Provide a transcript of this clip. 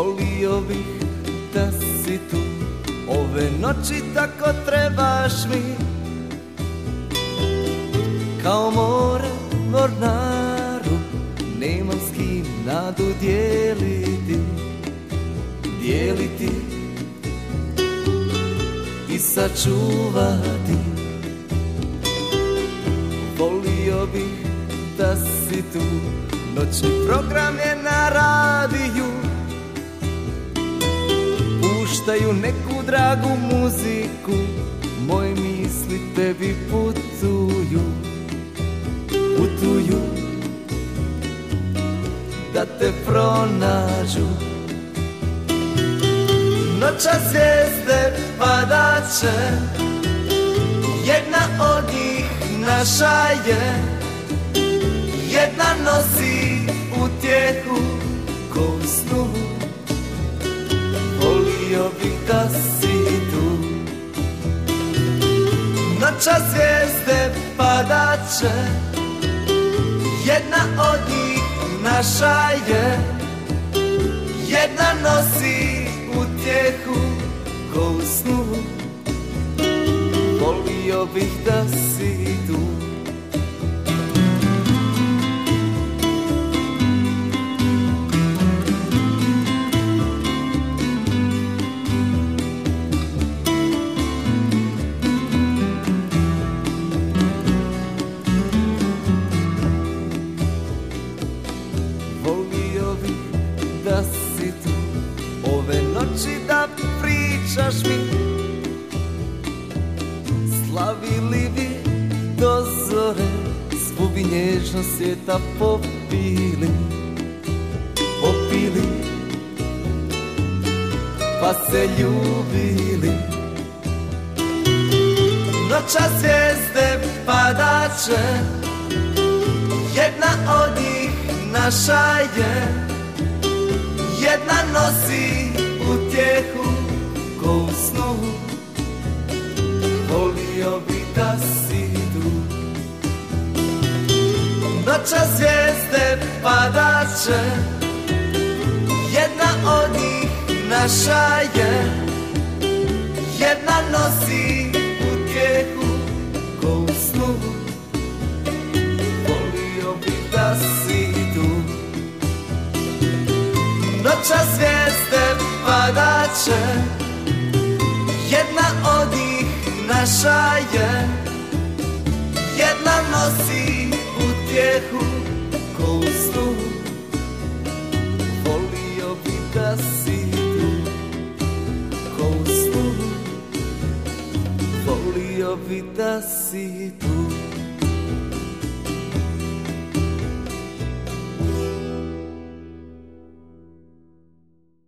Volio bih da si tu. Ove noći tako trebaš mi. Kao more mornaru Nemam s kim nadu dijeliti. Dijeliti I sačuvati. Volio bih da si tu. Noćni program je na Puštaju neku dragu muziku. Moje misli tebi putuju Putuju Da te pronađu. Noća zvijezde padaće Jedna od njih naša je. Jedna nosi Volio bih da si tu. Noća zvijezde padaće Jedna od njih naša je. Jedna nosi utjehu ko u snu. Volio bih da si tu Slavili bi do zore Svu bi nježnost svijeta popili. Popili. Pa se ljubili. Noća zvijezde padaće Jedna od njih naša je. Jedna nosi Noća zvijezde padaće Jedna od njih naša je. Jedna nosi utjehu ko u snu. Volio bih da si tu. Noća zvijezde padaće Jedna od njih naša je. Jedna nosi utjehu ko u snu Volio bih da si tu Ko u snu Volio bih da si tu